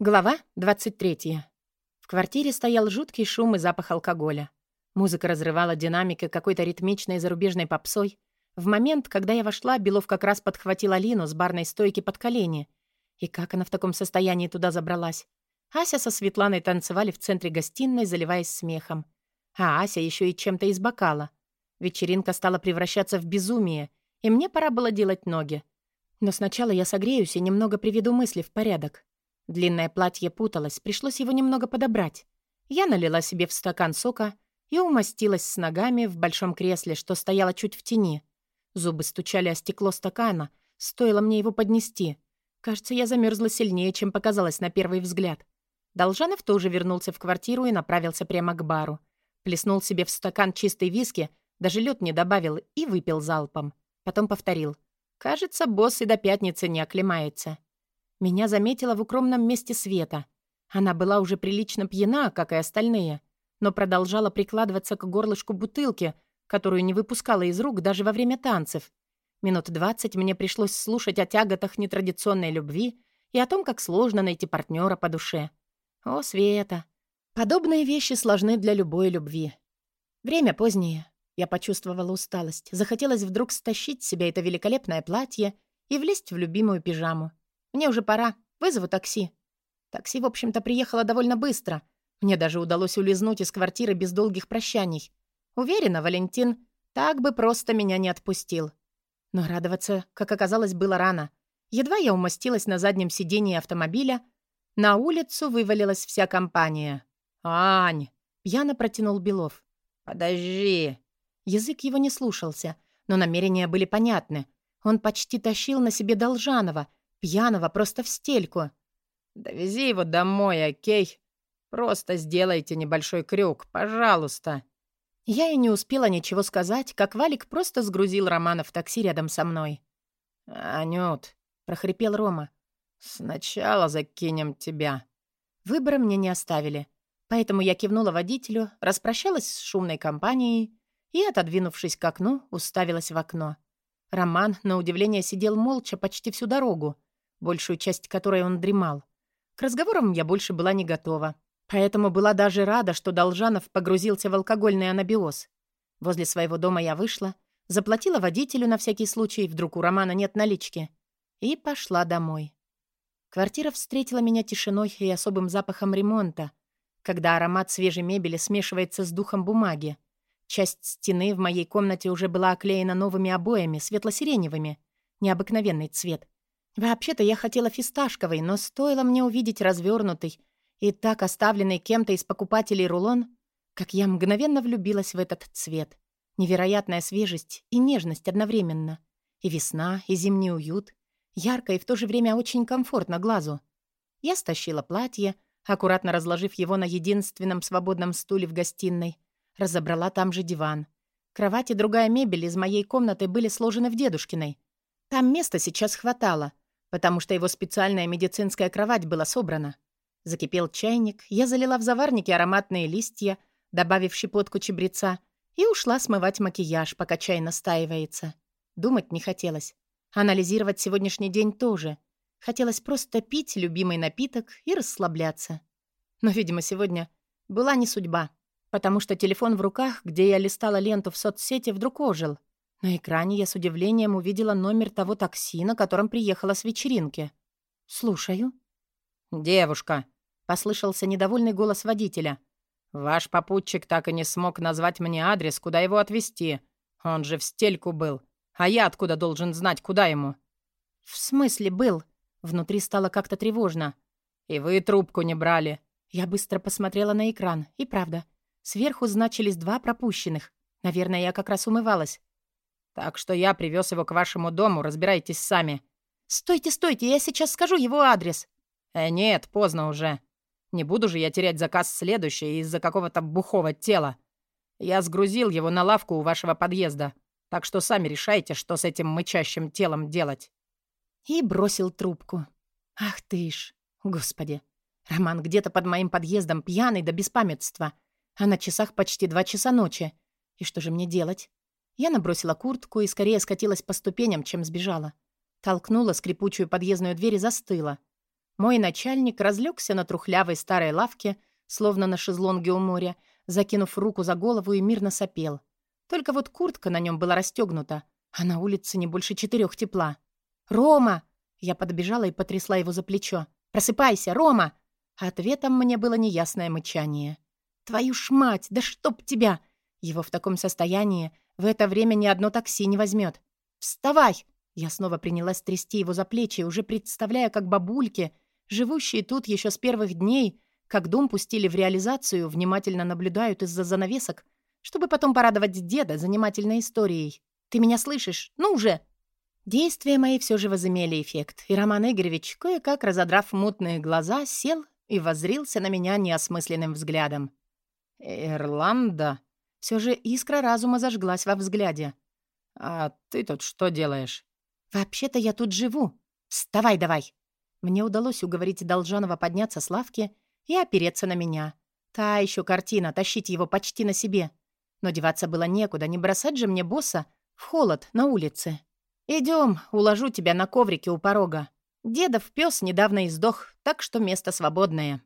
Глава 23. В квартире стоял жуткий шум и запах алкоголя. Музыка разрывала динамики какой-то ритмичной зарубежной попсой. В момент, когда я вошла, Белов как раз подхватил Алину с барной стойки под колени. И как она в таком состоянии туда забралась? Ася со Светланой танцевали в центре гостиной, заливаясь смехом. А Ася еще и чем-то из бокала. Вечеринка стала превращаться в безумие, и мне пора было делать ноги. Но сначала я согреюсь и немного приведу мысли в порядок. Длинное платье путалось, пришлось его немного подобрать. Я налила себе в стакан сока и умостилась с ногами в большом кресле, что стояло чуть в тени. Зубы стучали о стекло стакана, стоило мне его поднести. Кажется, я замерзла сильнее, чем показалось на первый взгляд. Должанов тоже вернулся в квартиру и направился прямо к бару. Плеснул себе в стакан чистой виски, даже лед не добавил и выпил залпом. Потом повторил. «Кажется, босс и до пятницы не оклемается». Меня заметила в укромном месте Света. Она была уже прилично пьяна, как и остальные, но продолжала прикладываться к горлышку бутылки, которую не выпускала из рук даже во время танцев. Минут двадцать мне пришлось слушать о тяготах нетрадиционной любви и о том, как сложно найти партнера по душе. О, Света! Подобные вещи сложны для любой любви. Время позднее. Я почувствовала усталость. Захотелось вдруг стащить с себя это великолепное платье и влезть в любимую пижаму. Мне уже пора. Вызову такси». Такси, в общем-то, приехало довольно быстро. Мне даже удалось улизнуть из квартиры без долгих прощаний. Уверена, Валентин так бы просто меня не отпустил. Но радоваться, как оказалось, было рано. Едва я умостилась на заднем сидении автомобиля, на улицу вывалилась вся компания. «Ань!» — пьяно протянул Белов. «Подожди!» Язык его не слушался, но намерения были понятны. Он почти тащил на себе Должанова — Пьяного просто в стельку. «Довези его домой, окей? Просто сделайте небольшой крюк, пожалуйста». Я и не успела ничего сказать, как Валик просто сгрузил Романа в такси рядом со мной. «Анют», — прохрипел Рома, — «сначала закинем тебя». Выбора мне не оставили, поэтому я кивнула водителю, распрощалась с шумной компанией и, отодвинувшись к окну, уставилась в окно. Роман, на удивление, сидел молча почти всю дорогу, большую часть которой он дремал. К разговорам я больше была не готова. Поэтому была даже рада, что Должанов погрузился в алкогольный анабиоз. Возле своего дома я вышла, заплатила водителю на всякий случай, вдруг у Романа нет налички, и пошла домой. Квартира встретила меня тишиной и особым запахом ремонта, когда аромат свежей мебели смешивается с духом бумаги. Часть стены в моей комнате уже была оклеена новыми обоями, светло-сиреневыми. Необыкновенный цвет. Вообще-то я хотела фисташковый, но стоило мне увидеть развернутый и так оставленный кем-то из покупателей рулон, как я мгновенно влюбилась в этот цвет. Невероятная свежесть и нежность одновременно. И весна, и зимний уют. Ярко и в то же время очень комфортно глазу. Я стащила платье, аккуратно разложив его на единственном свободном стуле в гостиной. Разобрала там же диван. Кровать и другая мебель из моей комнаты были сложены в дедушкиной. Там места сейчас хватало, потому что его специальная медицинская кровать была собрана. Закипел чайник, я залила в заварнике ароматные листья, добавив щепотку чебреца, и ушла смывать макияж, пока чай настаивается. Думать не хотелось. Анализировать сегодняшний день тоже. Хотелось просто пить любимый напиток и расслабляться. Но, видимо, сегодня была не судьба, потому что телефон в руках, где я листала ленту в соцсети, вдруг ожил — на экране я с удивлением увидела номер того такси, на котором приехала с вечеринки. «Слушаю». «Девушка», — послышался недовольный голос водителя. «Ваш попутчик так и не смог назвать мне адрес, куда его отвезти. Он же в стельку был. А я откуда должен знать, куда ему?» «В смысле был?» Внутри стало как-то тревожно. «И вы трубку не брали». Я быстро посмотрела на экран. И правда. Сверху значились два пропущенных. Наверное, я как раз умывалась. Так что я привез его к вашему дому, разбирайтесь сами». «Стойте, стойте, я сейчас скажу его адрес». «Э, нет, поздно уже. Не буду же я терять заказ следующий из-за какого-то бухого тела. Я сгрузил его на лавку у вашего подъезда, так что сами решайте, что с этим мычащим телом делать». И бросил трубку. «Ах ты ж, господи. Роман где-то под моим подъездом пьяный до беспамятства, а на часах почти два часа ночи. И что же мне делать? Я набросила куртку и скорее скатилась по ступеням, чем сбежала. Толкнула скрипучую подъездную дверь и застыла. Мой начальник разлегся на трухлявой старой лавке, словно на шезлонге у моря, закинув руку за голову и мирно сопел. Только вот куртка на нем была расстегнута, а на улице не больше четырех тепла. «Рома!» Я подбежала и потрясла его за плечо. «Просыпайся, Рома!» Ответом мне было неясное мычание. «Твою ж мать, да чтоб тебя!» Его в таком состоянии в это время ни одно такси не возьмет. «Вставай!» Я снова принялась трясти его за плечи, уже представляя, как бабульки, живущие тут еще с первых дней, как дом пустили в реализацию, внимательно наблюдают из-за занавесок, чтобы потом порадовать деда занимательной историей. «Ты меня слышишь? Ну уже!» Действия мои все же возымели эффект, и Роман Игоревич, кое-как разодрав мутные глаза, сел и воззрился на меня неосмысленным взглядом. «Ирланда?» Все же искра разума зажглась во взгляде. «А ты тут что делаешь?» «Вообще-то я тут живу. Вставай давай!» Мне удалось уговорить Должанова подняться с лавки и опереться на меня. Та еще картина, тащить его почти на себе. Но деваться было некуда, не бросать же мне босса в холод на улице. Идем, уложу тебя на коврике у порога. Дедов пес недавно издох, так что место свободное.